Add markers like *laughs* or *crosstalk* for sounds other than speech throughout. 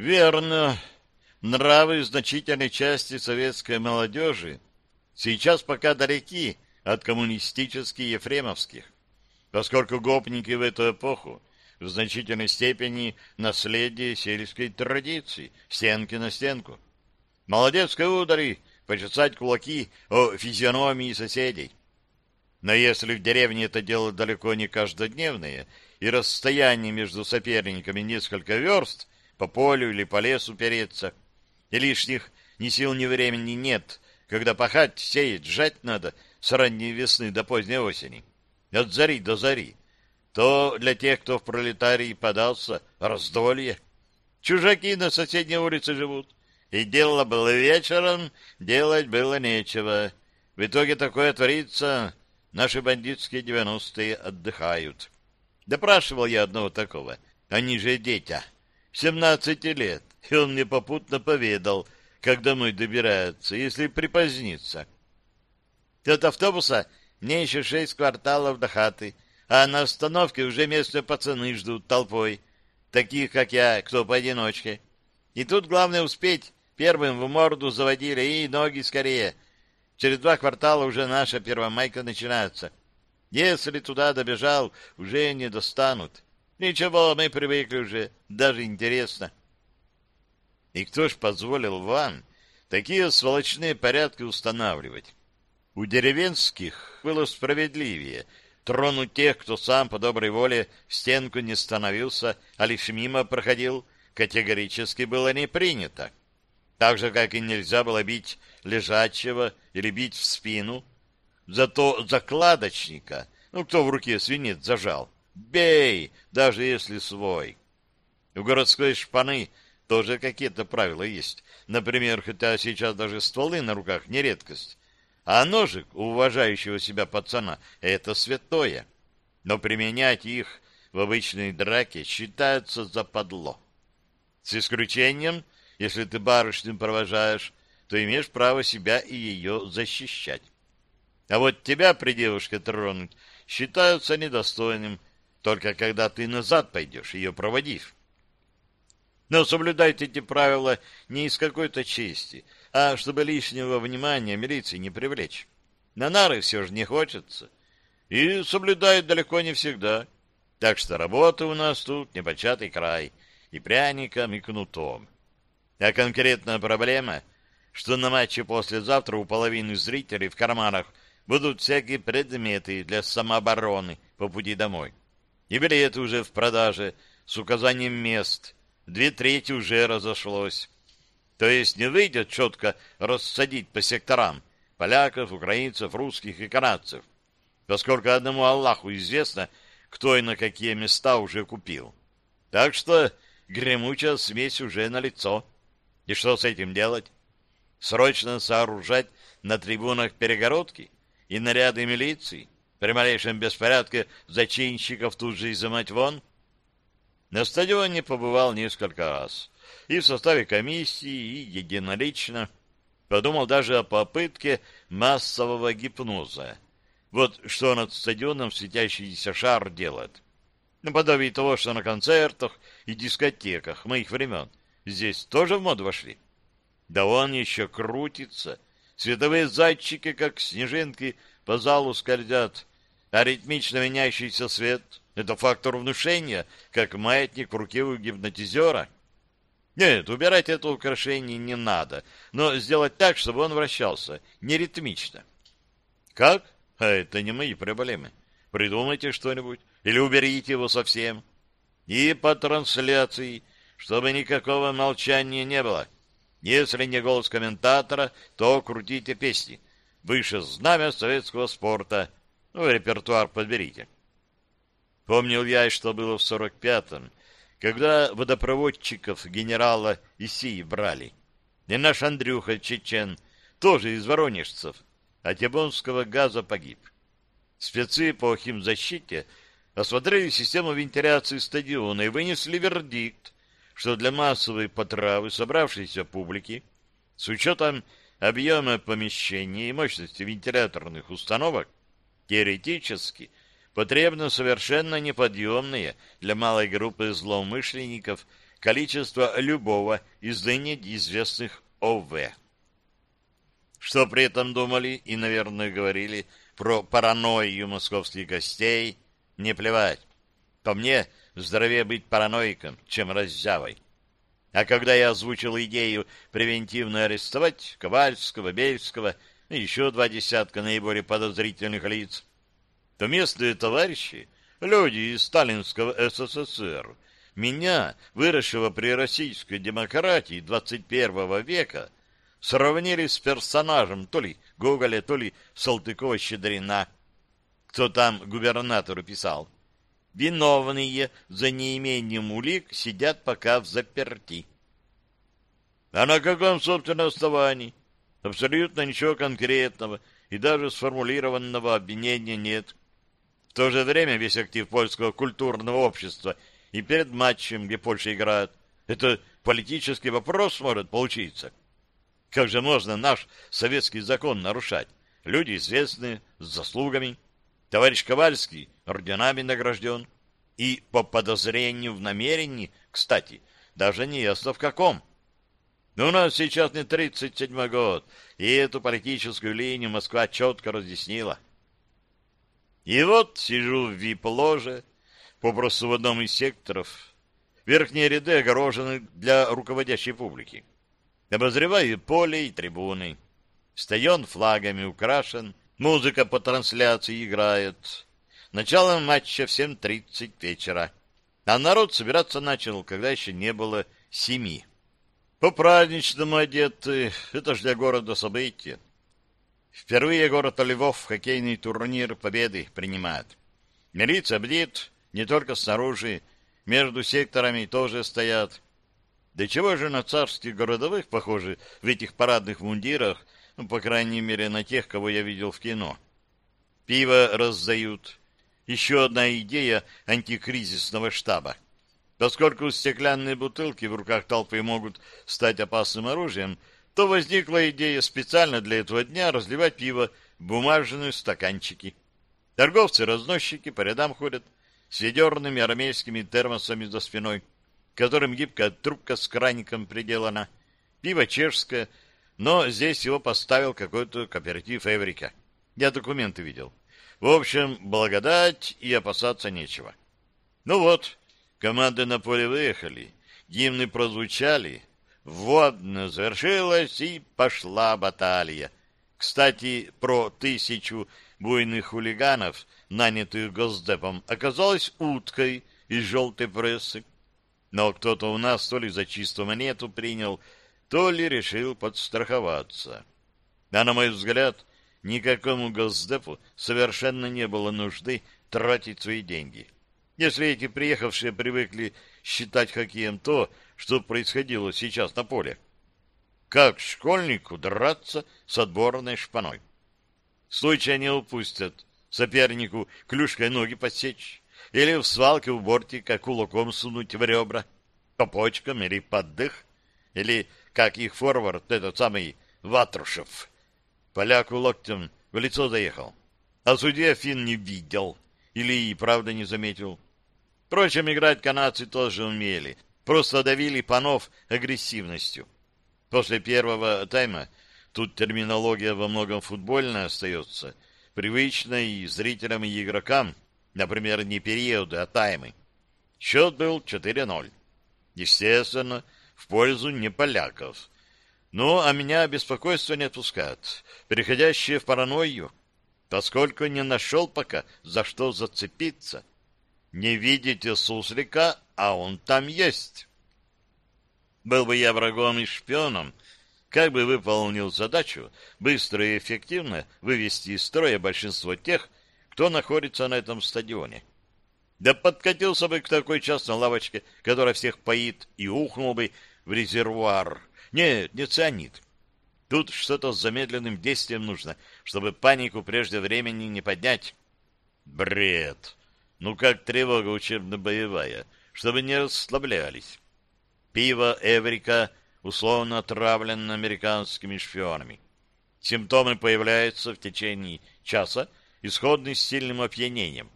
Верно. Нравы значительной части советской молодежи сейчас пока далеки от коммунистических ефремовских, поскольку гопники в эту эпоху в значительной степени наследие сельской традиции, стенки на стенку. Молодецкой удари, почесать кулаки о физиономии соседей. Но если в деревне это дело далеко не каждодневное, и расстояние между соперниками несколько верст, по полю или по лесу переться. И лишних ни сил, ни времени нет, когда пахать, сеять, жать надо с ранней весны до поздней осени, от зари до зари. То для тех, кто в пролетарии подался, раздолье. Чужаки на соседней улице живут, и дело было вечером, делать было нечего. В итоге такое творится, наши бандитские девяностые отдыхают. Допрашивал я одного такого, они же дети. 17 лет, и он мне попутно поведал, как домой добирается, если припозднится. От автобуса мне еще шесть кварталов до хаты, а на остановке уже местные пацаны ждут толпой, таких, как я, кто поодиночке. И тут главное успеть, первым в морду заводили, и ноги скорее. Через два квартала уже наша первомайка начинается. Если туда добежал, уже не достанут. Ничего, мы привыкли уже, даже интересно. И кто ж позволил вам такие сволочные порядки устанавливать? У деревенских было справедливее — Тронуть тех, кто сам по доброй воле в стенку не становился, а лишь мимо проходил, категорически было не принято. Так же, как и нельзя было бить лежачего или бить в спину. Зато закладочника, ну, кто в руке свинец зажал, бей, даже если свой. У городской шпаны тоже какие-то правила есть. Например, хотя сейчас даже стволы на руках не редкость, а ножик у уважающего себя пацана — это святое. Но применять их в обычной драке считается западло. С исключением, если ты барышню провожаешь, то имеешь право себя и ее защищать. А вот тебя при девушке тронуть считаются недостойным, только когда ты назад пойдешь, ее проводив. Но соблюдать эти правила не из какой-то чести — а чтобы лишнего внимания милиции не привлечь. На нары все же не хочется. И соблюдают далеко не всегда. Так что работа у нас тут непочатый край. И пряником, и кнутом. А конкретная проблема, что на матче послезавтра у половины зрителей в карманах будут всякие предметы для самообороны по пути домой. И билеты уже в продаже с указанием мест. Две трети уже разошлось. То есть не выйдет четко рассадить по секторам поляков, украинцев, русских и канадцев, поскольку одному Аллаху известно, кто и на какие места уже купил. Так что гремучая смесь уже налицо. И что с этим делать? Срочно сооружать на трибунах перегородки и наряды милиции? При малейшем беспорядке зачинщиков тут же изымать вон? На стадионе побывал несколько раз и в составе комиссии, и единолично. Подумал даже о попытке массового гипноза. Вот что над стадионом светящийся шар делает. Наподобие того, что на концертах и дискотеках моих времен здесь тоже в моду вошли. Да он еще крутится. Световые зайчики, как снежинки, по залу скользят. А ритмично меняющийся свет — это фактор внушения, как маятник в руке у гипнотизера — нет, убирать это украшение не надо, но сделать так, чтобы он вращался, не ритмично. Как? А это не мои проблемы. Придумайте что-нибудь или уберите его совсем. И по трансляции, чтобы никакого молчания не было. Если не голос комментатора, то крутите песни. Выше знамя советского спорта. Ну, репертуар подберите. Помнил я, что было в сорок пятом, когда водопроводчиков генерала Исии брали. И наш Андрюха Чечен, тоже из воронежцев, от ябонского газа погиб. Спецы по химзащите осмотрели систему вентиляции стадиона и вынесли вердикт, что для массовой потравы собравшейся публики с учетом объема помещения и мощности вентиляторных установок теоретически потребны совершенно неподъемные для малой группы злоумышленников количество любого из ныне известных ОВ. Что при этом думали и, наверное, говорили про паранойю московских гостей, не плевать. По мне, здоровее быть параноиком, чем раззявой. А когда я озвучил идею превентивно арестовать Ковальского, Бельского и еще два десятка наиболее подозрительных лиц, то местные товарищи, люди из сталинского СССР, меня, выросшего при российской демократии 21 века, сравнили с персонажем то ли Гоголя, то ли Салтыкова-Щедрина. Кто там губернатору писал? Виновные за неимением улик сидят пока в заперти. А на каком, собственно, основании? Абсолютно ничего конкретного и даже сформулированного обвинения нет. В то же время весь актив польского культурного общества и перед матчем, где Польша играет, это политический вопрос может получиться. Как же можно наш советский закон нарушать? Люди известные, с заслугами. Товарищ Ковальский орденами награжден. И по подозрению в намерении, кстати, даже не ясно в каком. Но у нас сейчас не 37 год, и эту политическую линию Москва четко разъяснила. И вот сижу в вип-ложе, попросту в одном из секторов. Верхние ряды огорожены для руководящей публики. Обозреваю поле и трибуны. Стадион флагами украшен, музыка по трансляции играет. Начало матча в 7.30 вечера. А народ собираться начал, когда еще не было семи. По-праздничному одеты, это ж для города событие. Впервые город Львов в хоккейный турнир Победы принимает. Милиция бдит не только снаружи, между секторами тоже стоят. Да чего же на царских городовых похожи в этих парадных мундирах, ну, по крайней мере, на тех, кого я видел в кино. Пиво раздают. Еще одна идея антикризисного штаба. Поскольку стеклянные бутылки в руках толпы могут стать опасным оружием, то возникла идея специально для этого дня разливать пиво в бумажные стаканчики. Торговцы-разносчики по рядам ходят с ведерными армейскими термосами за спиной которым гибкая трубка с краником приделана. Пиво чешское, но здесь его поставил какой-то кооператив Эврика. Я документы видел. В общем, благодать и опасаться нечего. Ну вот, команды на поле выехали, гимны прозвучали, вводно завершилась и пошла баталия. Кстати, про тысячу буйных хулиганов, нанятых Госдепом, оказалось уткой из желтой прессы. Но кто-то у нас то ли за чистую монету принял, то ли решил подстраховаться. А на мой взгляд, никакому госдепу совершенно не было нужды тратить свои деньги. Если эти приехавшие привыкли считать хоккеем то, что происходило сейчас на поле. Как школьнику драться с отборной шпаной? Случай не упустят сопернику клюшкой ноги подсечь или в свалке у бортика кулаком сунуть в ребра, по почкам или под дых, или, как их форвард, этот самый Ватрушев. Поляку локтем в лицо заехал. А судья Фин не видел или и правда не заметил. Впрочем, играть канадцы тоже умели, просто давили панов агрессивностью. После первого тайма тут терминология во многом футбольная остается, привычная и зрителям, и игрокам — Например, не периоды, а таймы. Счет был 4-0. Естественно, в пользу не поляков. Ну, а меня беспокойство не отпускает, переходящее в паранойю, поскольку не нашел пока, за что зацепиться. Не видите суслика, а он там есть. Был бы я врагом и шпионом, как бы выполнил задачу быстро и эффективно вывести из строя большинство тех, кто находится на этом стадионе. Да подкатился бы к такой частной лавочке, которая всех поит, и ухнул бы в резервуар. Нет, не цианид. Тут что-то с замедленным действием нужно, чтобы панику прежде времени не поднять. Бред! Ну как тревога учебно-боевая, чтобы не расслаблялись. Пиво Эврика условно отравлено американскими шпионами. Симптомы появляются в течение часа, исходный с сильным опьянением.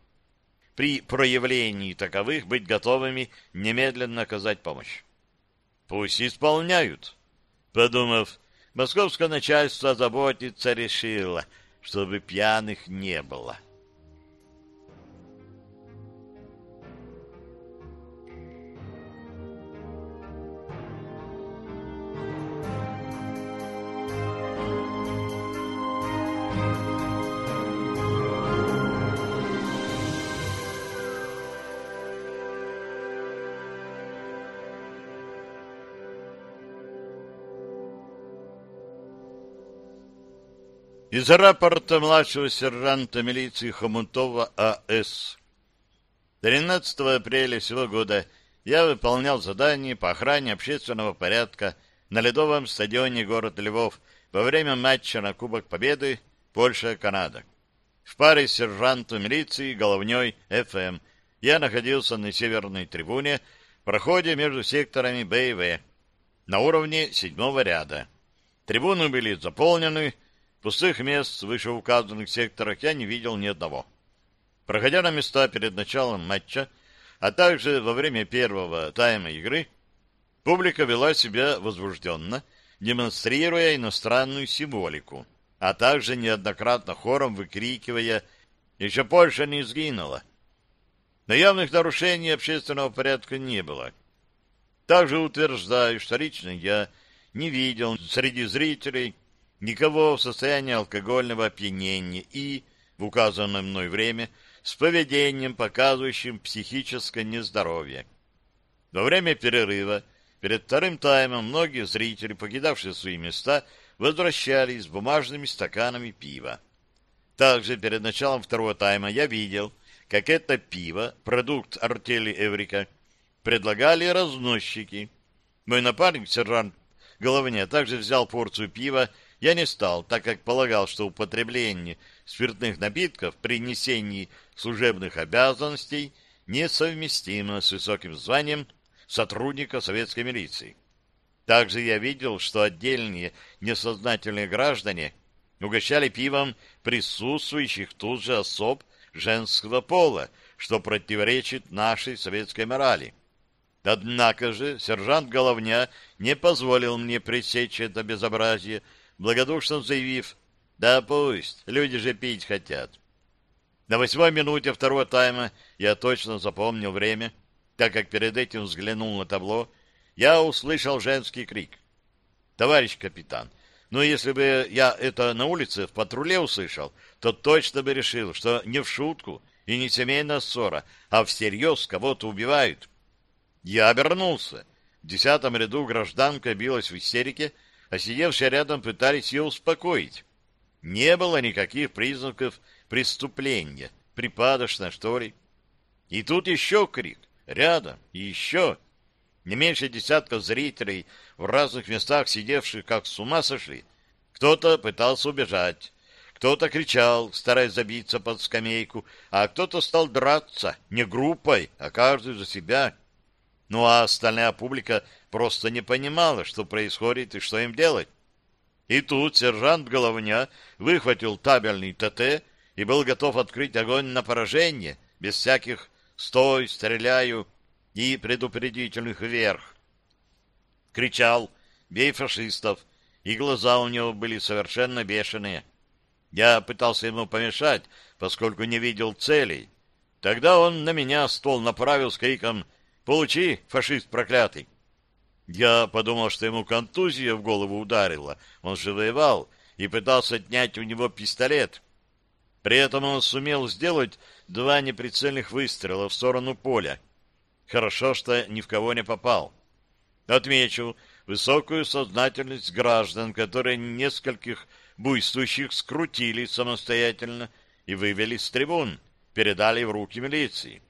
При проявлении таковых быть готовыми немедленно оказать помощь. Пусть исполняют. Подумав, московское начальство заботиться решило, чтобы пьяных не было. Из рапорта младшего сержанта милиции Хомутова А.С. 13 апреля сего года я выполнял задание по охране общественного порядка на ледовом стадионе город Львов во время матча на Кубок Победы Польша-Канада. В паре с сержантом милиции Головней ФМ я находился на северной трибуне проходе между секторами Б и В на уровне седьмого ряда. Трибуны были заполнены, Пустых мест в вышеуказанных секторах я не видел ни одного. Проходя на места перед началом матча, а также во время первого тайма игры, публика вела себя возбужденно, демонстрируя иностранную символику, а также неоднократно хором выкрикивая «Еще Польша не сгинула!». Но явных нарушений общественного порядка не было. Также утверждаю, что лично я не видел среди зрителей никого в состоянии алкогольного опьянения и, в указанное мной время, с поведением, показывающим психическое нездоровье. Во время перерыва, перед вторым таймом, многие зрители, покидавшие свои места, возвращались с бумажными стаканами пива. Также перед началом второго тайма я видел, как это пиво, продукт артели Эврика, предлагали разносчики. Мой напарник, сержант Головня, также взял порцию пива я не стал, так как полагал, что употребление спиртных напитков при несении служебных обязанностей несовместимо с высоким званием сотрудника советской милиции. Также я видел, что отдельные несознательные граждане угощали пивом присутствующих тут же особ женского пола, что противоречит нашей советской морали. Однако же сержант Головня не позволил мне пресечь это безобразие, благодушно заявив, «Да пусть, люди же пить хотят». На восьмой минуте второго тайма я точно запомнил время, так как перед этим взглянул на табло, я услышал женский крик. «Товарищ капитан, ну если бы я это на улице в патруле услышал, то точно бы решил, что не в шутку и не семейная ссора, а всерьез кого-то убивают». Я обернулся. В десятом ряду гражданка билась в истерике, а сидевшие рядом пытались ее успокоить. Не было никаких признаков преступления, припадочно, что ли. И тут еще крик, рядом, и еще. Не меньше десятка зрителей в разных местах, сидевших как с ума сошли. Кто-то пытался убежать, кто-то кричал, стараясь забиться под скамейку, а кто-то стал драться, не группой, а каждый за себя. Ну а остальная публика просто не понимала, что происходит и что им делать. И тут сержант Головня выхватил табельный ТТ и был готов открыть огонь на поражение, без всяких «стой, стреляю» и предупредительных вверх. Кричал «бей фашистов», и глаза у него были совершенно бешеные. Я пытался ему помешать, поскольку не видел целей. Тогда он на меня стол направил с криком «Получи, фашист проклятый!» Я подумал, что ему контузия в голову ударила. Он же воевал и пытался отнять у него пистолет. При этом он сумел сделать два неприцельных выстрела в сторону поля. Хорошо, что ни в кого не попал. Отмечу высокую сознательность граждан, которые нескольких буйствующих скрутили самостоятельно и вывели с трибун, передали в руки милиции.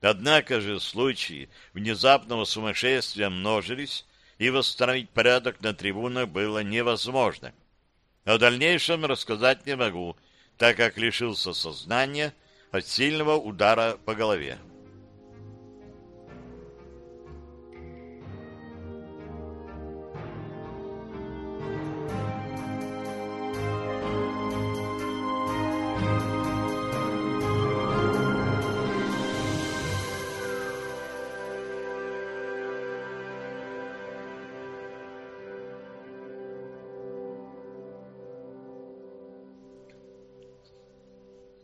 Однако же случаи внезапного сумасшествия множились, и восстановить порядок на трибунах было невозможно. О дальнейшем рассказать не могу, так как лишился сознания от сильного удара по голове.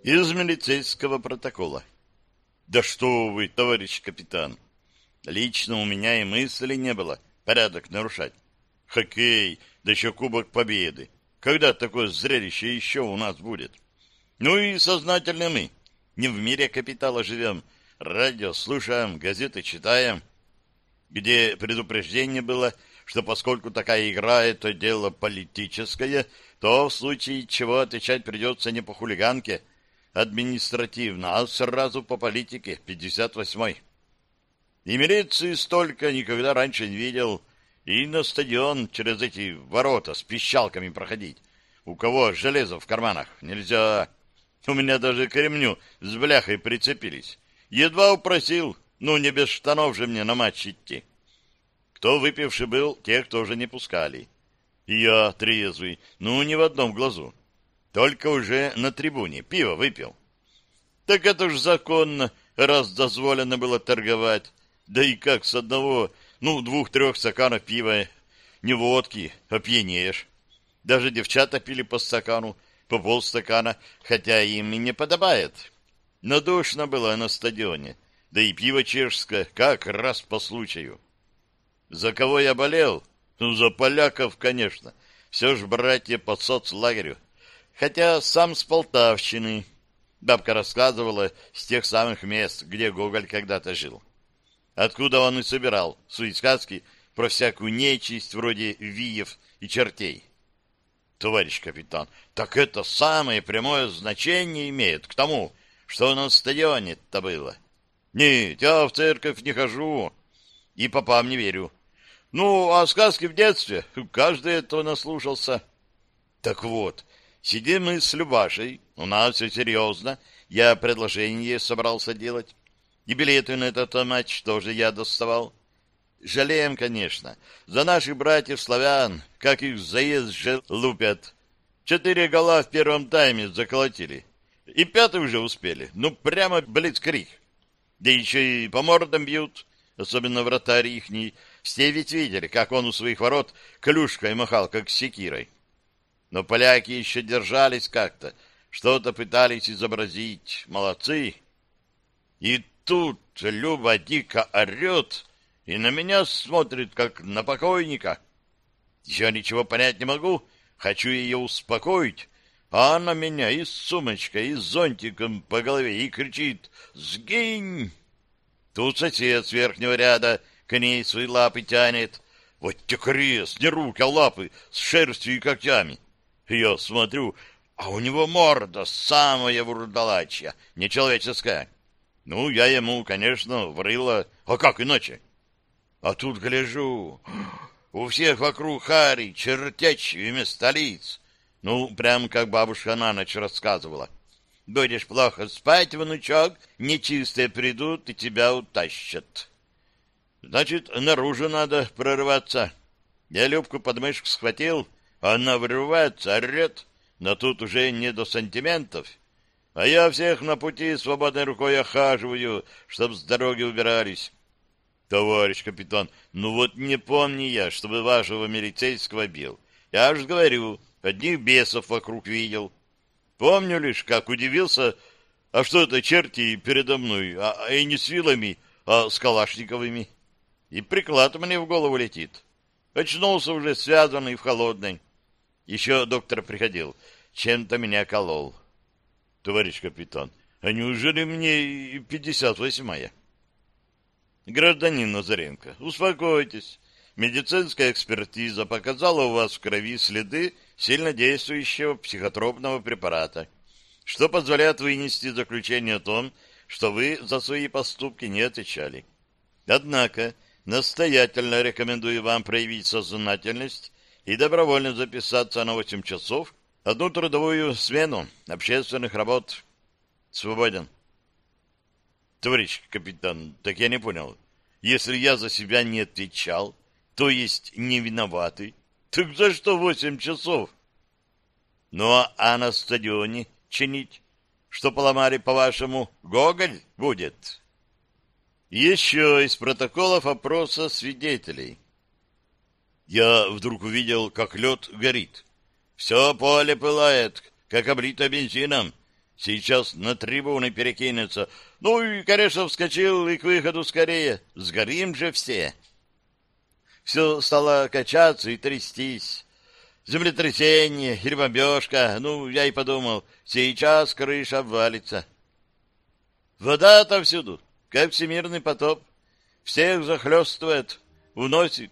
Из милицейского протокола. Да что вы, товарищ капитан! Лично у меня и мысли не было порядок нарушать. Хоккей, да еще Кубок Победы. Когда такое зрелище еще у нас будет? Ну и сознательны мы. Не в мире капитала живем. Радио слушаем, газеты читаем. Где предупреждение было, что поскольку такая игра — это дело политическое, то в случае чего отвечать придется не по хулиганке, административно, а сразу по политике, 58-й. И милиции столько никогда раньше не видел, и на стадион через эти ворота с пищалками проходить. У кого железо в карманах? Нельзя. У меня даже к ремню с бляхой прицепились. Едва упросил, ну не без штанов же мне на матч идти. Кто выпивший был, тех тоже не пускали. Я трезвый, ну не в одном глазу. Только уже на трибуне пиво выпил. Так это ж законно, раз дозволено было торговать. Да и как с одного, ну, двух-трех стаканов пива, не водки, опьянеешь. Даже девчата пили по стакану, по полстакана, хотя им и не подобает. Но было на стадионе, да и пиво чешское, как раз по случаю. За кого я болел? Ну, за поляков, конечно. Все ж братья по соцлагерю. Хотя сам с Полтавщины. Бабка рассказывала с тех самых мест, где Гоголь когда-то жил. Откуда он и собирал свои сказки про всякую нечисть вроде виев и чертей товарищ капитан, так это самое прямое значение имеет к тому, что на стадионе-то было. Нет, я в церковь не хожу и попам не верю. Ну, а сказки в детстве, каждый этого наслушался. Так вот, сидим мы с Любашей, у нас все серьезно, я предложение собрался делать. И билеты на этот матч тоже я доставал. Жалеем, конечно, за наших братьев-славян, как их заезд же лупят. Четыре гола в первом тайме заколотили. И пятый уже успели. Ну, прямо блицкрик. Да еще и по мордам бьют, особенно вратарь ихний. Все ведь видели, как он у своих ворот клюшкой махал, как секирой. Но поляки еще держались как-то, что-то пытались изобразить. Молодцы. И тут Люба дико орет и на меня смотрит, как на покойника. Я ничего понять не могу, хочу ее успокоить, а она меня и с сумочкой, и с зонтиком по голове и кричит «Сгинь!». Тут сосед с верхнего ряда к ней свои лапы тянет. Вот те крест, не руки, а лапы с шерстью и когтями. Я смотрю, а у него морда самая вурдалачья, нечеловеческая. Ну, я ему, конечно, врыла, а как иначе? А тут гляжу, у всех вокруг хари, чертячие вместо лиц. Ну, прям как бабушка на ночь рассказывала. Будешь плохо спать, внучок, нечистые придут и тебя утащат. Значит, наружу надо прорываться. Я Любку под мышку схватил, она врывается, орет, но тут уже не до сантиментов. А я всех на пути свободной рукой охаживаю, чтоб с дороги убирались. Товарищ капитан, ну вот не помню я, чтобы вашего милицейского бил. Я же говорю, одних бесов вокруг видел. Помню лишь, как удивился, а что это черти передо мной, а, а и не с вилами, а с калашниковыми. И приклад мне в голову летит. Очнулся уже связанный в холодной. Еще доктор приходил, чем-то меня колол. Товарищ капитан, а неужели мне пятьдесят восьмая? Гражданин Назаренко, успокойтесь. Медицинская экспертиза показала у вас в крови следы сильнодействующего психотропного препарата, что позволяет вынести заключение о том, что вы за свои поступки не отвечали. Однако, настоятельно рекомендую вам проявить сознательность и добровольно записаться на 8 часов одну трудовую смену общественных работ. Свободен. Товарищ капитан, так я не понял. Если я за себя не отвечал, то есть не виноватый, так за что восемь часов? Ну, а на стадионе чинить? Что поломали, по-вашему, Гоголь будет? Еще из протоколов опроса свидетелей. Я вдруг увидел, как лед горит. Все поле пылает, как облито бензином. Сейчас на трибуны перекинется. Ну и, конечно, вскочил и к выходу скорее. Сгорим же все. Все стало качаться и трястись. Землетрясение или бомбежка. Ну, я и подумал, сейчас крыша обвалится. Вода отовсюду, как всемирный потоп. Всех захлестывает, уносит.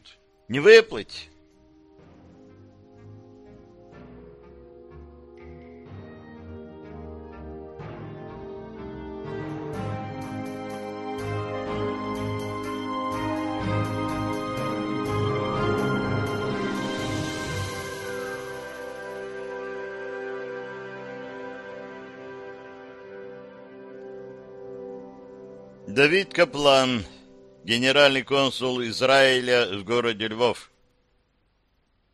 Не выплыть. Давид Каплан, генеральный консул Израиля в городе Львов.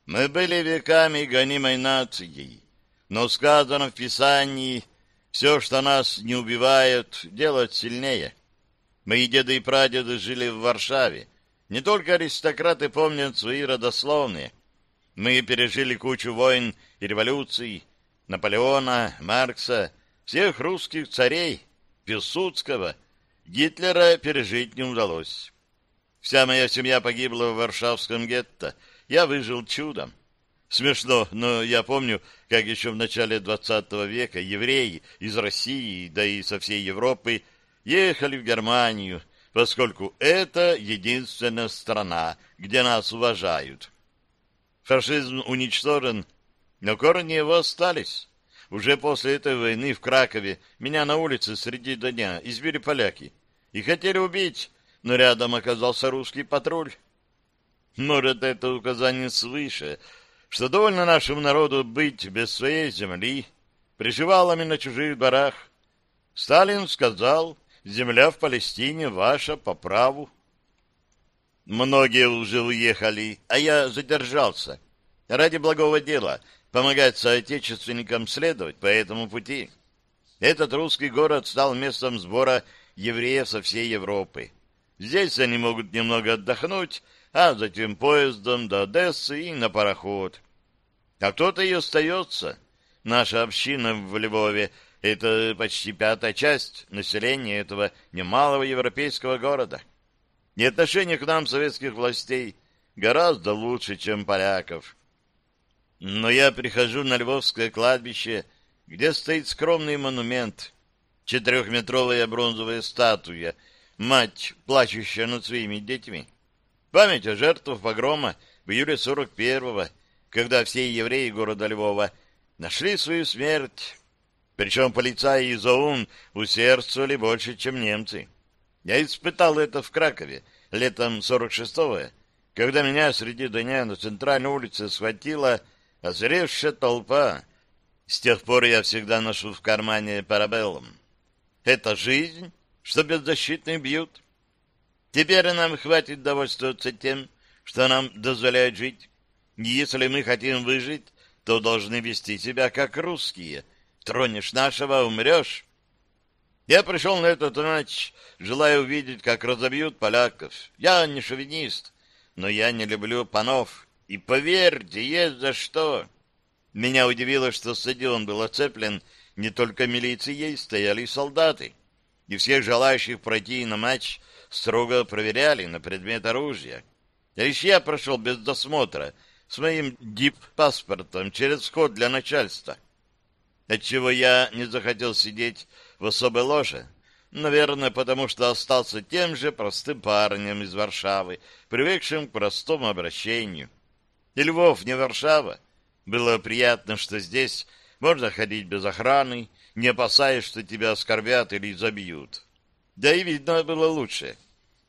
Мы были веками гонимой нацией, но сказано в Писании, все, что нас не убивает, делать сильнее. Мои деды и прадеды жили в Варшаве. Не только аристократы помнят свои родословные. Мы пережили кучу войн и революций, Наполеона, Маркса, всех русских царей, Пилсудского — Гитлера пережить не удалось. Вся моя семья погибла в Варшавском гетто. Я выжил чудом. Смешно, но я помню, как еще в начале XX века евреи из России, да и со всей Европы, ехали в Германию, поскольку это единственная страна, где нас уважают. Фашизм уничтожен, но корни его остались. Уже после этой войны в Кракове меня на улице среди дня избили поляки и хотели убить, но рядом оказался русский патруль. Может, это указание свыше, что довольно нашему народу быть без своей земли, приживалами на чужих дворах. Сталин сказал, земля в Палестине ваша по праву. Многие уже уехали, а я задержался. Ради благого дела помогать соотечественникам следовать по этому пути. Этот русский город стал местом сбора евреев со всей Европы. Здесь они могут немного отдохнуть, а затем поездом до Одессы и на пароход. А кто-то и остается. Наша община в Львове — это почти пятая часть населения этого немалого европейского города. И отношение к нам советских властей гораздо лучше, чем поляков. Но я прихожу на Львовское кладбище, где стоит скромный монумент — четырехметровая бронзовая статуя, мать, плачущая над своими детьми. Память о жертвах погрома в июле 41-го, когда все евреи города Львова нашли свою смерть. Причем полицаи из ОУН усердствовали больше, чем немцы. Я испытал это в Кракове летом 46-го, когда меня среди дня на центральной улице схватила озревшая толпа. С тех пор я всегда ношу в кармане парабеллум. Это жизнь, что беззащитные бьют. Теперь нам хватит довольствоваться тем, что нам дозволяют жить. Если мы хотим выжить, то должны вести себя как русские. Тронешь нашего — умрешь. Я пришел на этот матч, желая увидеть, как разобьют поляков. Я не шовинист, но я не люблю панов. И поверьте, есть за что. Меня удивило, что стадион был оцеплен не только милицией стояли солдаты, и всех желающих пройти на матч строго проверяли на предмет оружия. Лишь я прошел без досмотра с моим дип-паспортом через вход для начальства. Отчего я не захотел сидеть в особой ложе, наверное, потому что остался тем же простым парнем из Варшавы, привыкшим к простому обращению. И Львов не Варшава. Было приятно, что здесь можно ходить без охраны, не опасаясь, что тебя оскорбят или забьют. Да и видно было лучше.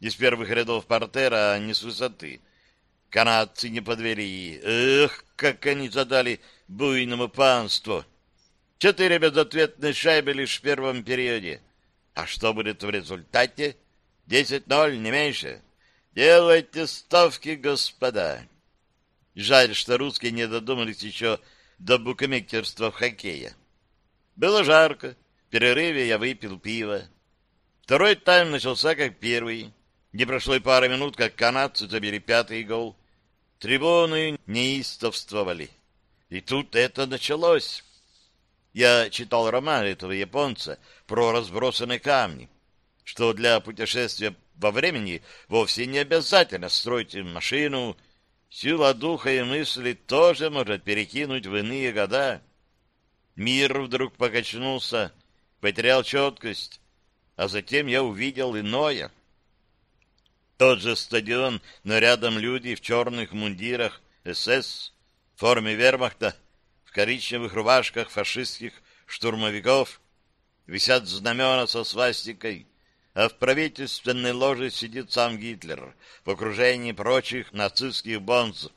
Из первых рядов портера, а не с высоты. Канадцы не подвели. Эх, как они задали буйному панству. Четыре безответные шайбы лишь в первом периоде. А что будет в результате? Десять ноль, не меньше. Делайте ставки, господа. Жаль, что русские не додумались еще до букмекерства в хоккее. Было жарко, в перерыве я выпил пиво. Второй тайм начался как первый. Не прошло и пары минут, как канадцы забили пятый гол. Трибуны неистовствовали. И тут это началось. Я читал роман этого японца про разбросанные камни, что для путешествия во времени вовсе не обязательно строить машину, сила духа и мысли тоже может перекинуть в иные года. Мир вдруг покачнулся, потерял четкость, а затем я увидел иное. Тот же стадион, но рядом люди в черных мундирах СС, в форме вермахта, в коричневых рубашках фашистских штурмовиков, висят знамена со свастикой, а в правительственной ложе сидит сам Гитлер в окружении прочих нацистских бонз.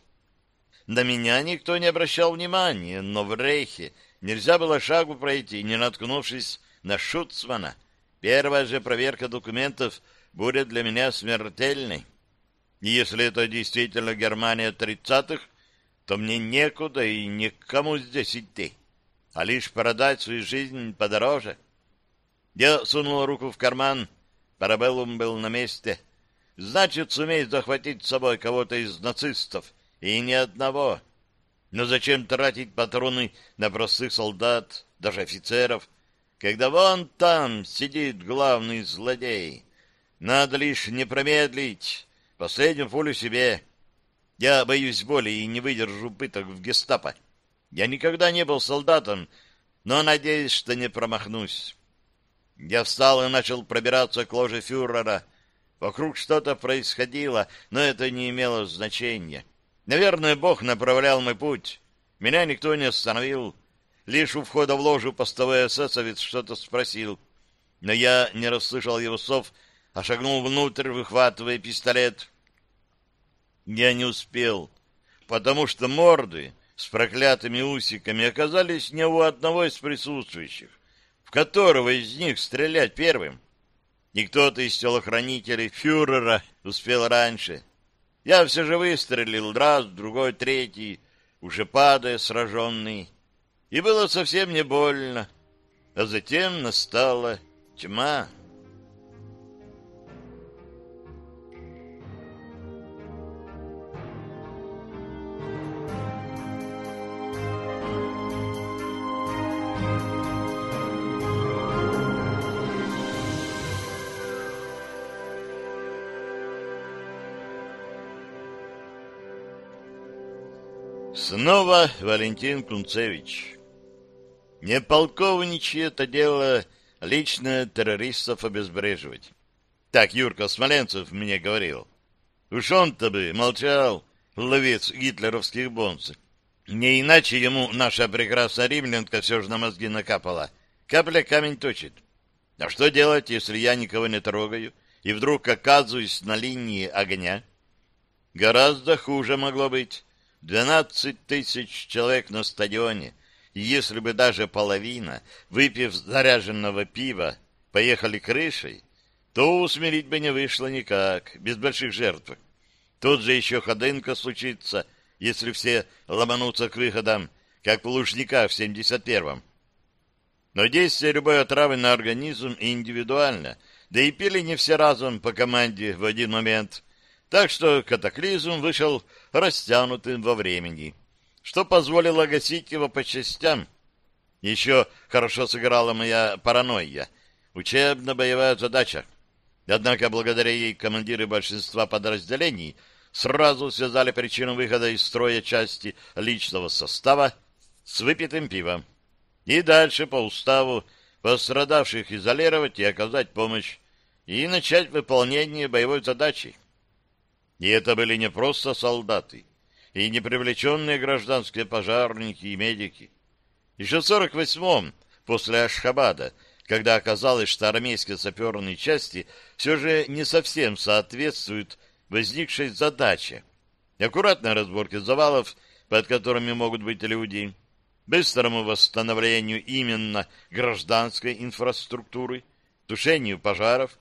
На меня никто не обращал внимания, но в Рейхе нельзя было шагу пройти, не наткнувшись на Шуцмана. Первая же проверка документов будет для меня смертельной. И если это действительно Германия тридцатых, то мне некуда и никому здесь идти, а лишь продать свою жизнь подороже. Я сунул руку в карман, парабеллум был на месте. Значит, сумеет захватить с собой кого-то из нацистов, и ни одного. Но зачем тратить патроны на простых солдат, даже офицеров, когда вон там сидит главный злодей? Надо лишь не промедлить, последнюю пулю себе. Я боюсь боли и не выдержу пыток в гестапо. Я никогда не был солдатом, но надеюсь, что не промахнусь. Я встал и начал пробираться к ложе фюрера. Вокруг что-то происходило, но это не имело значения. Наверное, Бог направлял мой путь. Меня никто не остановил. Лишь у входа в ложу постовой эсэсовец что-то спросил. Но я не расслышал его слов, а шагнул внутрь, выхватывая пистолет. Я не успел, потому что морды с проклятыми усиками оказались не у одного из присутствующих, которого из них стрелять первым. И кто-то из телохранителей фюрера успел раньше. Я все же выстрелил раз, другой, третий, уже падая сраженный. И было совсем не больно. А затем настала тьма. Снова Валентин Кунцевич. Не полковничье это дело лично террористов обезбреживать. Так Юрка Смоленцев мне говорил. Уж он-то бы молчал, ловец гитлеровских бонцев. Не иначе ему наша прекрасная римлянка все же на мозги накапала. Капля камень точит. А что делать, если я никого не трогаю и вдруг оказываюсь на линии огня? Гораздо хуже могло быть. Двенадцать тысяч человек на стадионе, и если бы даже половина, выпив заряженного пива, поехали крышей, то усмирить бы не вышло никак, без больших жертв. Тут же еще ходынка случится, если все ломанутся к выходам, как в Лужниках в 71-м. Но действие любой отравы на организм индивидуально, да и пили не все разом по команде в один момент, так что катаклизм вышел растянутым во времени, что позволило гасить его по частям. Еще хорошо сыграла моя паранойя, учебно-боевая задача. Однако благодаря ей командиры большинства подразделений сразу связали причину выхода из строя части личного состава с выпитым пивом. И дальше по уставу пострадавших изолировать и оказать помощь, и начать выполнение боевой задачи. И это были не просто солдаты, и не привлеченные гражданские пожарники и медики. Еще в 48-м, после Ашхабада, когда оказалось, что армейские саперные части все же не совсем соответствуют возникшей задаче. Аккуратной разборке завалов, под которыми могут быть люди, быстрому восстановлению именно гражданской инфраструктуры, тушению пожаров,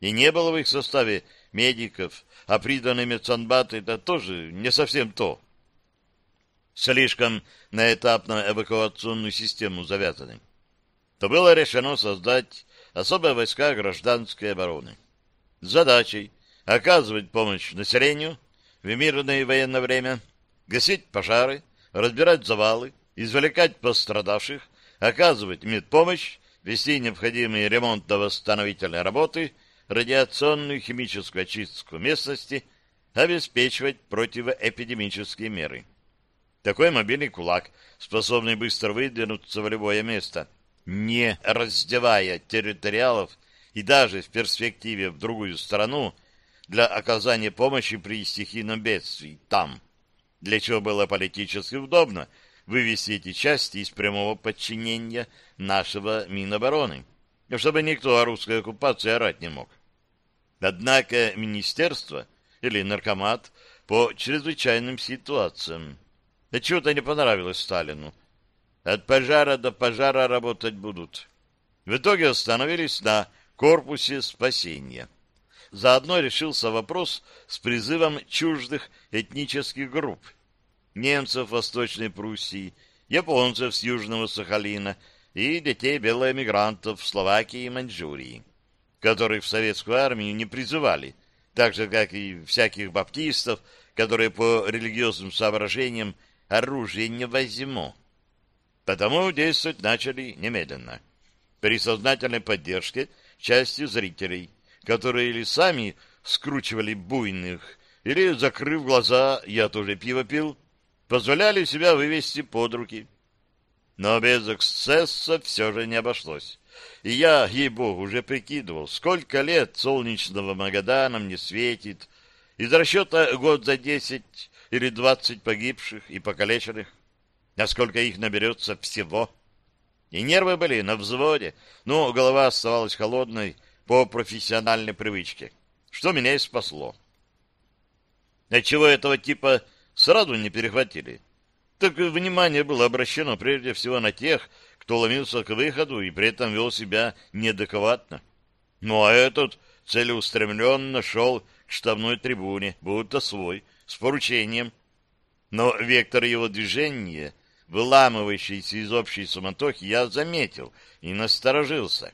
и не было в их составе медиков, а приданные медсанбаты — это тоже не совсем то. Слишком на этапно-эвакуационную систему завязаны. То было решено создать особые войска гражданской обороны задачей оказывать помощь населению в мирное и военное время, гасить пожары, разбирать завалы, извлекать пострадавших, оказывать медпомощь, вести необходимые ремонтно-восстановительные работы, радиационную химическую очистку местности, обеспечивать противоэпидемические меры. Такой мобильный кулак, способный быстро выдвинуться в любое место, не раздевая территориалов и даже в перспективе в другую страну для оказания помощи при стихийном бедствии там, для чего было политически удобно вывести эти части из прямого подчинения нашего Минобороны, чтобы никто о русской оккупации орать не мог. Однако министерство или наркомат по чрезвычайным ситуациям. Да чего-то не понравилось Сталину. От пожара до пожара работать будут. В итоге остановились на корпусе спасения. Заодно решился вопрос с призывом чуждых этнических групп. Немцев Восточной Пруссии, японцев с Южного Сахалина и детей белоэмигрантов в Словакии и Маньчжурии, которых в советскую армию не призывали, так же, как и всяких баптистов, которые по религиозным соображениям оружие не возьму. Потому действовать начали немедленно. При сознательной поддержке части зрителей, которые или сами скручивали буйных, или, закрыв глаза, я тоже пиво пил, позволяли себя вывести под руки. Но без эксцесса все же не обошлось. И я, ей-богу, уже прикидывал, сколько лет солнечного Магадана мне светит, из расчета год за десять или двадцать погибших и покалеченных, а сколько их наберется всего. И нервы были на взводе, но голова оставалась холодной по профессиональной привычке, что меня и спасло. Отчего этого типа сразу не перехватили? Так внимание было обращено прежде всего на тех, кто ломился к выходу и при этом вел себя неадекватно. Ну а этот целеустремленно шел к штабной трибуне, будто свой, с поручением. Но вектор его движения, выламывающийся из общей суматохи, я заметил и насторожился.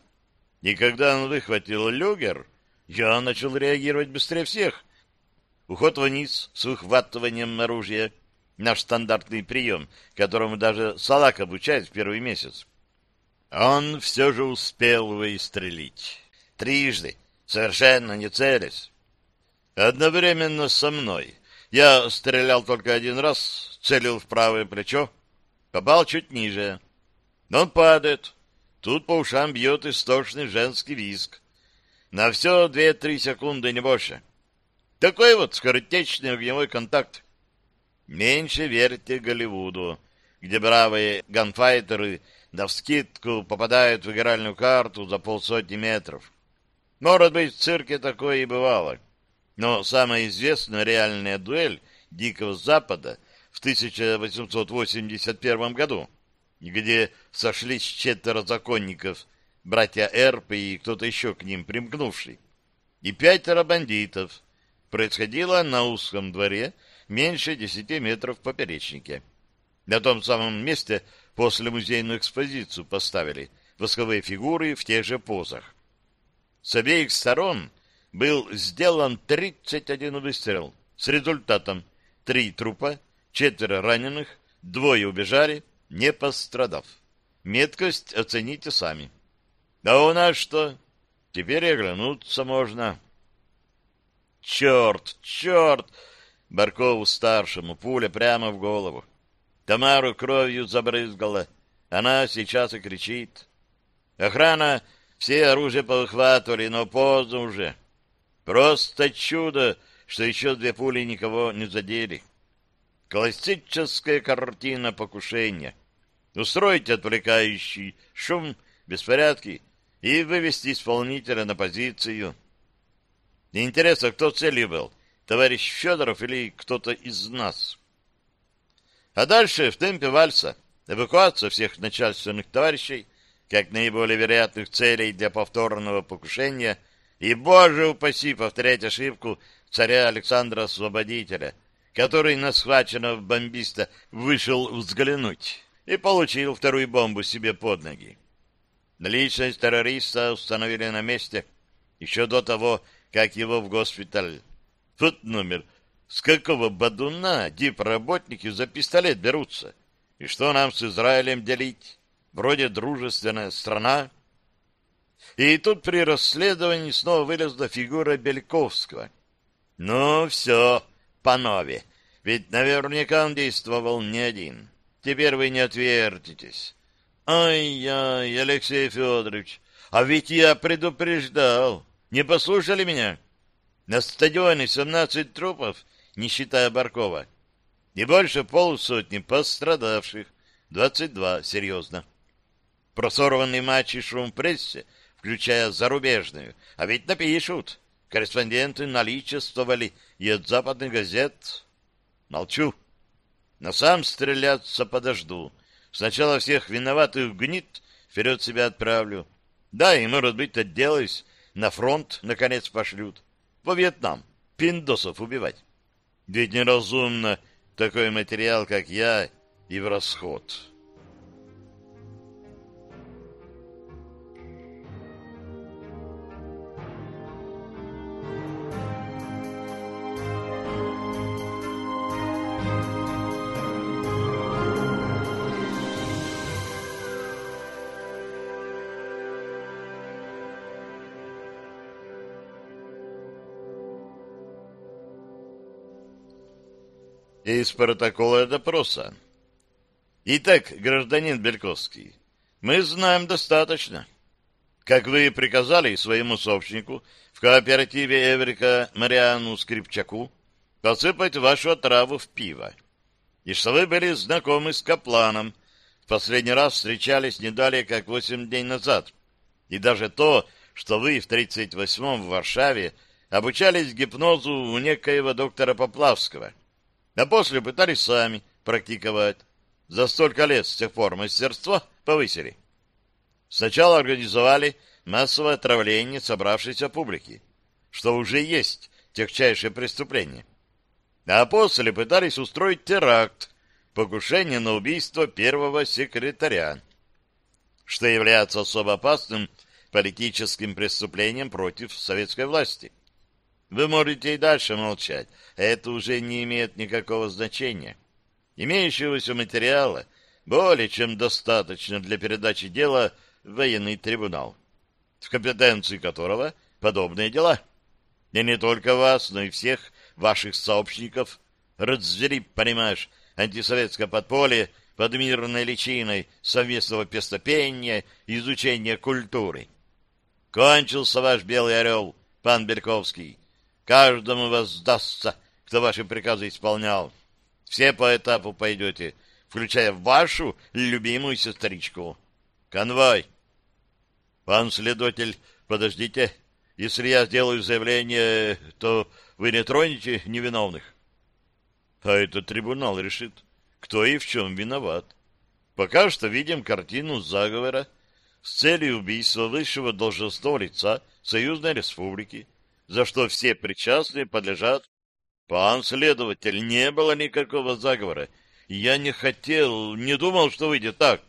И когда он выхватил люгер, я начал реагировать быстрее всех. Уход вниз с выхватыванием оружия — наш стандартный прием, которому даже Салак обучает в первый месяц. Он все же успел выстрелить. Трижды, совершенно не целясь. Одновременно со мной. Я стрелял только один раз, целил в правое плечо, попал чуть ниже. Он падает. Тут по ушам бьет истошный женский визг. На все две-три секунды, не больше. Такой вот скоротечный огневой контакт. Меньше верьте Голливуду, где бравые ганфайтеры навскидку попадают в игральную карту за полсотни метров. Может быть, в цирке такое и бывало. Но самая известная реальная дуэль Дикого Запада в 1881 году, где сошлись четверо законников, братья Эрп и кто-то еще к ним примкнувший, и пятеро бандитов, происходила на узком дворе меньше десяти метров в поперечнике. На том самом месте после музейную экспозицию поставили восковые фигуры в тех же позах. С обеих сторон был сделан 31 выстрел с результатом три трупа, четверо раненых, двое убежали, не пострадав. Меткость оцените сами. А у нас что? Теперь оглянуться можно. Черт, черт! Баркову-старшему пуля прямо в голову. Тамару кровью забрызгала. Она сейчас и кричит. Охрана все оружие повыхватывали, но поздно уже. Просто чудо, что еще две пули никого не задели. Классическая картина покушения. Устроить отвлекающий шум, беспорядки и вывести исполнителя на позицию. Интересно, кто целью был? Товарищ Федоров или кто-то из нас. А дальше в темпе вальса эвакуация всех начальственных товарищей, как наиболее вероятных целей для повторного покушения, и, боже упаси, повторять ошибку царя Александра Освободителя, который на схваченного бомбиста вышел взглянуть и получил вторую бомбу себе под ноги. Личность террориста установили на месте еще до того, как его в госпиталь вот номер. С какого бадуна дипработники за пистолет берутся? И что нам с Израилем делить? вроде дружественная страна. И тут при расследовании снова вылезла фигура Бельковского. Ну, все, панове, ведь наверняка он действовал не один. Теперь вы не отвертитесь. Ай-яй, Алексей Федорович, а ведь я предупреждал. Не послушали меня? На стадионе 17 трупов, не считая Баркова. И больше полусотни пострадавших. 22, серьезно. Про сорванный матч и шум в прессе, включая зарубежную. А ведь напишут. Корреспонденты наличествовали и от западных газет. Молчу. Но сам стреляться подожду. Сначала всех виноватых гнит, вперед себя отправлю. Да, и, может быть, отделаюсь. На фронт, наконец, пошлют. Во Вьетнам. Пиндосов убивать. Ведь неразумно такой материал, как я, и в расход». Из протокола допроса. Итак, гражданин Бельковский, мы знаем достаточно. Как вы приказали своему собственнику в кооперативе Эврика Мариану Скрипчаку посыпать вашу отраву в пиво. И что вы были знакомы с Капланом, в последний раз встречались не далее, как восемь дней назад. И даже то, что вы в 38-м в Варшаве обучались гипнозу у некоего доктора Поплавского — а после пытались сами практиковать. За столько лет с тех пор мастерство повысили. Сначала организовали массовое отравление собравшейся публики, что уже есть техчайшее преступление. А после пытались устроить теракт, покушение на убийство первого секретаря, что является особо опасным политическим преступлением против советской власти. Вы можете и дальше молчать, это уже не имеет никакого значения. Имеющегося материала более чем достаточно для передачи дела в военный трибунал, в компетенции которого подобные дела. И не только вас, но и всех ваших сообщников раззвери, понимаешь, антисоветское подполье под мирной личиной совместного пестопения и изучения культуры. Кончился ваш белый орел, пан Берковский. Каждому воздастся, кто ваши приказы исполнял. Все по этапу пойдете, включая вашу любимую сестричку. Конвой. Пан следователь, подождите. Если я сделаю заявление, то вы не тронете невиновных. А это трибунал решит, кто и в чем виноват. Пока что видим картину заговора с целью убийства высшего должностного лица Союзной Республики за что все причастные подлежат. Пан следователь, не было никакого заговора. Я не хотел, не думал, что выйдет так.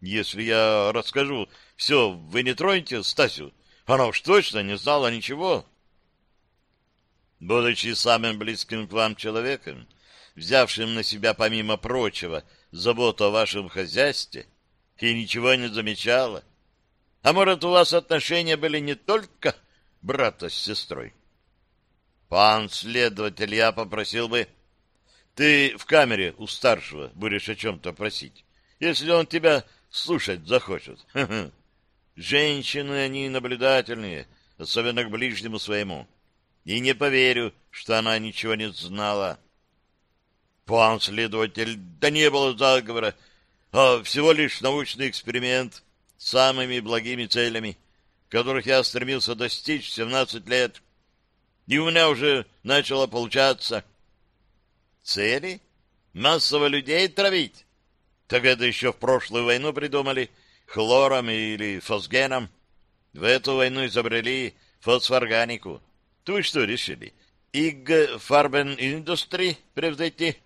Если я расскажу все, вы не тронете Стасю? Она уж точно не знала ничего. Будучи самым близким к вам человеком, взявшим на себя, помимо прочего, заботу о вашем хозяйстве, и ничего не замечала. А может, у вас отношения были не только брата с сестрой. Пан следователь, я попросил бы... Ты в камере у старшего будешь о чем-то просить, если он тебя слушать захочет. *laughs* Женщины, они наблюдательные, особенно к ближнему своему. И не поверю, что она ничего не знала. Пан следователь, да не было заговора, а всего лишь научный эксперимент с самыми благими целями — которых я стремился достичь в 17 лет. И у меня уже начало получаться. Цели? Массово людей травить? Так это еще в прошлую войну придумали, хлором или фосгеном. В эту войну изобрели фосфорганику. То вы что решили? ИГ Фарбен Индустри превзойти?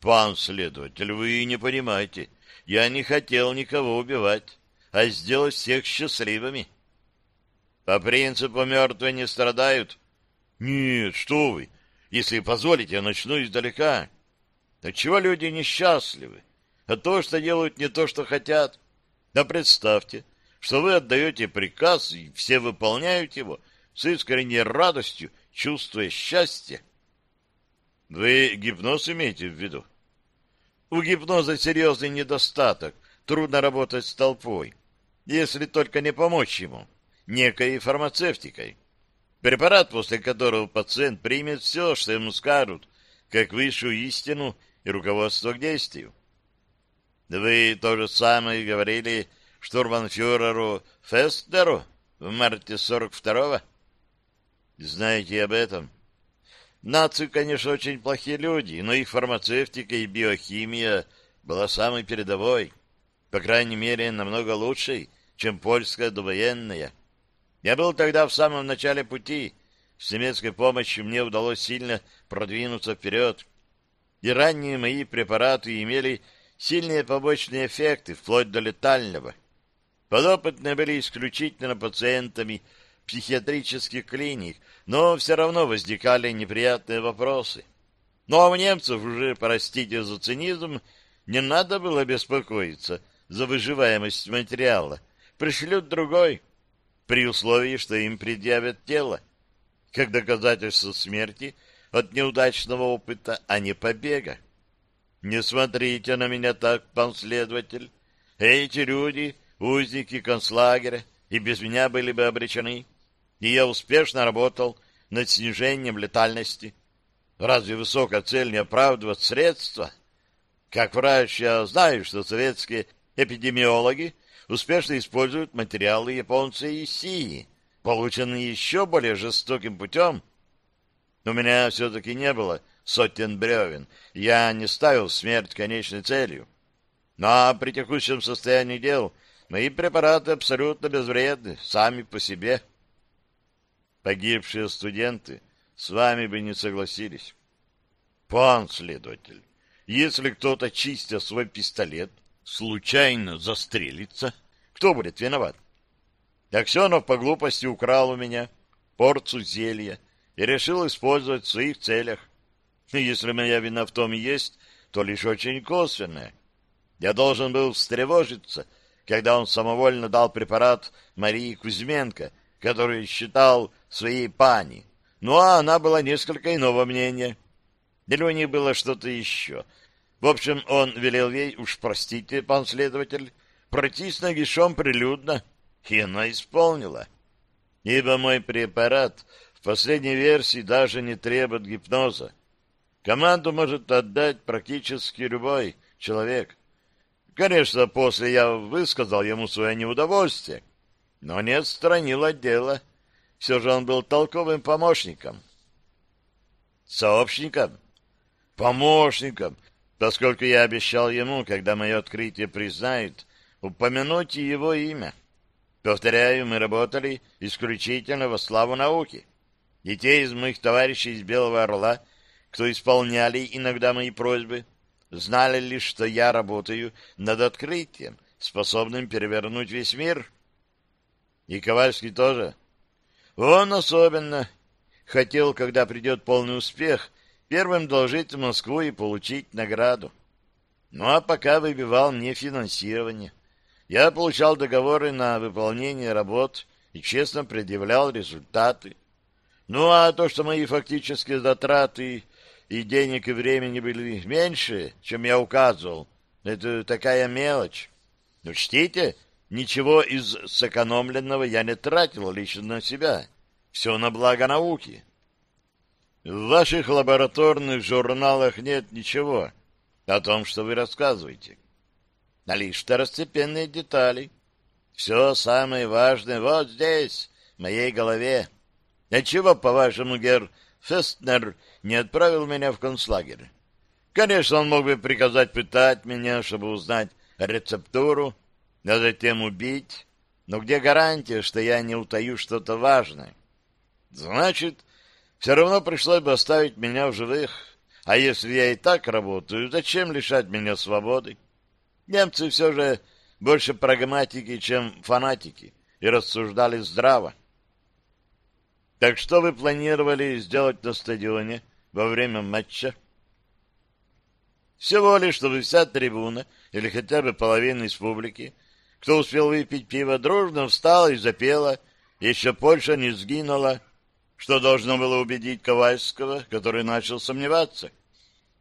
Пан следователь, вы не понимаете. Я не хотел никого убивать а сделать всех счастливыми. По принципу мертвые не страдают? Нет, что вы. Если позволите, я начну издалека. Отчего люди несчастливы? а то, что делают не то, что хотят. Да представьте, что вы отдаете приказ, и все выполняют его с искренней радостью, чувствуя счастье. Вы гипноз имеете в виду? У гипноза серьезный недостаток. Трудно работать с толпой, если только не помочь ему некой фармацевтикой. Препарат, после которого пациент примет все, что ему скажут, как высшую истину и руководство к действию. Вы то же самое говорили штурманфюреру Фестнеру в марте 42-го? Знаете об этом? Нации, конечно, очень плохие люди, но их фармацевтика и биохимия была самой передовой, по крайней мере, намного лучшей, чем польская довоенная. Я был тогда в самом начале пути. С немецкой помощью мне удалось сильно продвинуться вперед. И ранние мои препараты имели сильные побочные эффекты, вплоть до летального. Подопытные были исключительно пациентами психиатрических клиник, но все равно возникали неприятные вопросы. Ну а у немцев уже, простите за цинизм, не надо было беспокоиться за выживаемость материала. Пришлют другой, при условии, что им предъявят тело, как доказательство смерти от неудачного опыта, а не побега. Не смотрите на меня так, пан следователь. Эти люди — узники концлагеря, и без меня были бы обречены. И я успешно работал над снижением летальности. Разве высокая цель не оправдывает средства? Как врач я знаю, что советские эпидемиологи успешно используют материалы японца и Сии, полученные еще более жестоким путем. У меня все-таки не было сотен бревен, я не ставил смерть конечной целью. Но при текущем состоянии дел мои препараты абсолютно безвредны, сами по себе. Погибшие студенты с вами бы не согласились. Пан следователь, если кто-то, чистя свой пистолет, случайно застрелится, кто будет виноват? Аксенов по глупости украл у меня порцию зелья и решил использовать в своих целях. И если моя вина в том есть, то лишь очень косвенная. Я должен был встревожиться, когда он самовольно дал препарат Марии Кузьменко, который считал своей пани. Ну, а она была несколько иного мнения. Или у них было что-то еще — в общем, он велел ей, уж простите, пан следователь, пройтись нагишом прилюдно, и она исполнила. Ибо мой препарат в последней версии даже не требует гипноза. Команду может отдать практически любой человек. Конечно, после я высказал ему свое неудовольствие, но не отстранил от дела. Все же он был толковым помощником. Сообщником? Помощником, поскольку я обещал ему, когда мое открытие признают, упомянуть его имя. Повторяю, мы работали исключительно во славу науки. И те из моих товарищей из Белого Орла, кто исполняли иногда мои просьбы, знали лишь, что я работаю над открытием, способным перевернуть весь мир. И Ковальский тоже. Он особенно хотел, когда придет полный успех, первым доложить в Москву и получить награду. Ну а пока выбивал мне финансирование. Я получал договоры на выполнение работ и честно предъявлял результаты. Ну а то, что мои фактические затраты и денег и времени были меньше, чем я указывал, это такая мелочь. Учтите, ничего из сэкономленного я не тратил лично на себя. Все на благо науки. В ваших лабораторных журналах нет ничего о том, что вы рассказываете. А лишь второстепенные детали. Все самое важное вот здесь, в моей голове. Отчего, по-вашему, герр Фестнер не отправил меня в концлагерь? Конечно, он мог бы приказать пытать меня, чтобы узнать рецептуру, а затем убить. Но где гарантия, что я не утаю что-то важное? Значит, все равно пришлось бы оставить меня в живых. А если я и так работаю, зачем лишать меня свободы? Немцы все же больше прагматики, чем фанатики, и рассуждали здраво. Так что вы планировали сделать на стадионе во время матча? Всего лишь, чтобы вся трибуна или хотя бы половина из публики, кто успел выпить пиво, дружно встала и запела «Еще Польша не сгинула», что должно было убедить Ковальского, который начал сомневаться.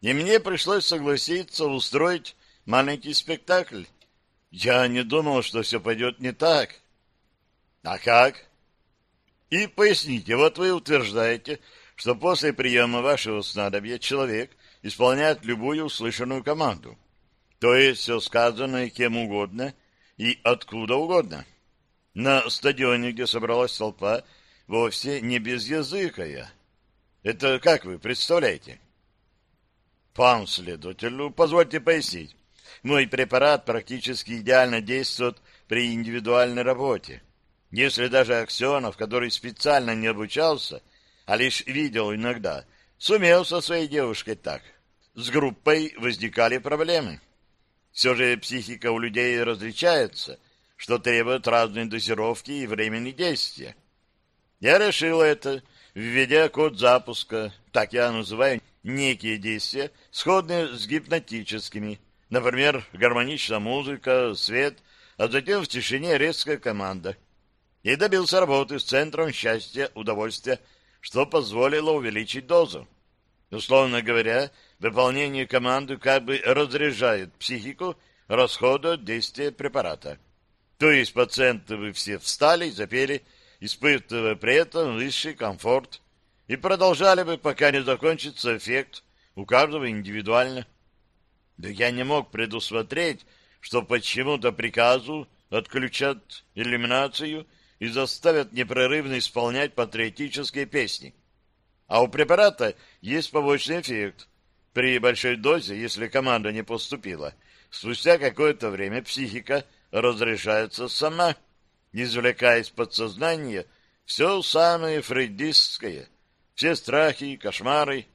И мне пришлось согласиться устроить маленький спектакль. Я не думал, что все пойдет не так. А как? И поясните, вот вы утверждаете, что после приема вашего снадобья человек исполняет любую услышанную команду. То есть все сказанное кем угодно и откуда угодно. На стадионе, где собралась толпа, вовсе не безязыкая. Это как вы представляете? Пан следователь, ну, позвольте пояснить. Мой препарат практически идеально действует при индивидуальной работе. Если даже Аксенов, который специально не обучался, а лишь видел иногда, сумел со своей девушкой так, с группой возникали проблемы. Все же психика у людей различается, что требует разной дозировки и времени действия. Я решил это, введя код запуска, так я называю некие действия, сходные с гипнотическими. Например, гармоничная музыка, свет, а затем в тишине резкая команда. И добился работы с центром счастья, удовольствия, что позволило увеличить дозу. Условно говоря, выполнение команды как бы разряжает психику, расходует действие препарата. То есть пациенты вы все встали, запели, испытывая при этом высший комфорт, и продолжали бы, пока не закончится эффект, у каждого индивидуально. Да я не мог предусмотреть, что почему-то приказу отключат иллюминацию и заставят непрерывно исполнять патриотические песни. А у препарата есть побочный эффект. При большой дозе, если команда не поступила, спустя какое-то время психика разрешается сама, извлекая из подсознания все самое фрейдистское — все страхи, кошмары,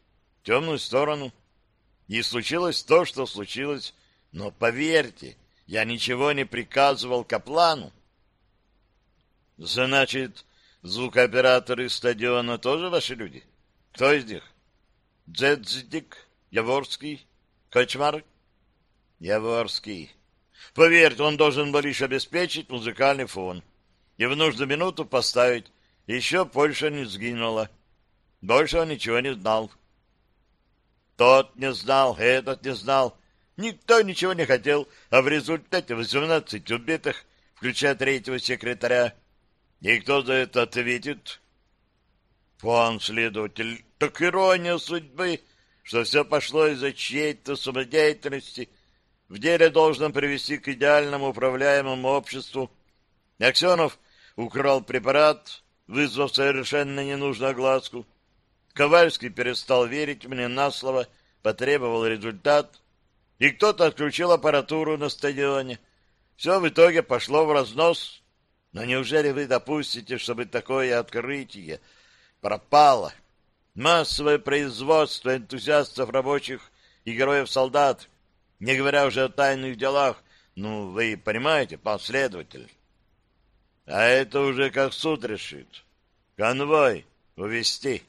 темную сторону. И случилось то, что случилось, но поверьте, я ничего не приказывал Каплану. Значит, звукооператоры стадиона тоже ваши люди? Кто из них? Дзедздик, Яворский, Кочмар? Яворский. Поверьте, он должен был лишь обеспечить музыкальный фон и в нужную минуту поставить «Еще Польша не сгинула». Больше он ничего не знал. Тот не знал, этот не знал. Никто ничего не хотел, а в результате 18 убитых, включая третьего секретаря. И кто за это ответит? Пан следователь, так ирония судьбы, что все пошло из-за чьей-то самодеятельности, в деле должно привести к идеальному управляемому обществу. Аксенов украл препарат, вызвав совершенно ненужную огласку. Ковальский перестал верить мне на слово, потребовал результат, и кто-то отключил аппаратуру на стадионе. Все в итоге пошло в разнос. Но неужели вы допустите, чтобы такое открытие пропало? Массовое производство энтузиастов рабочих и героев-солдат, не говоря уже о тайных делах, ну, вы понимаете, последователь. А это уже как суд решит. Конвой увести.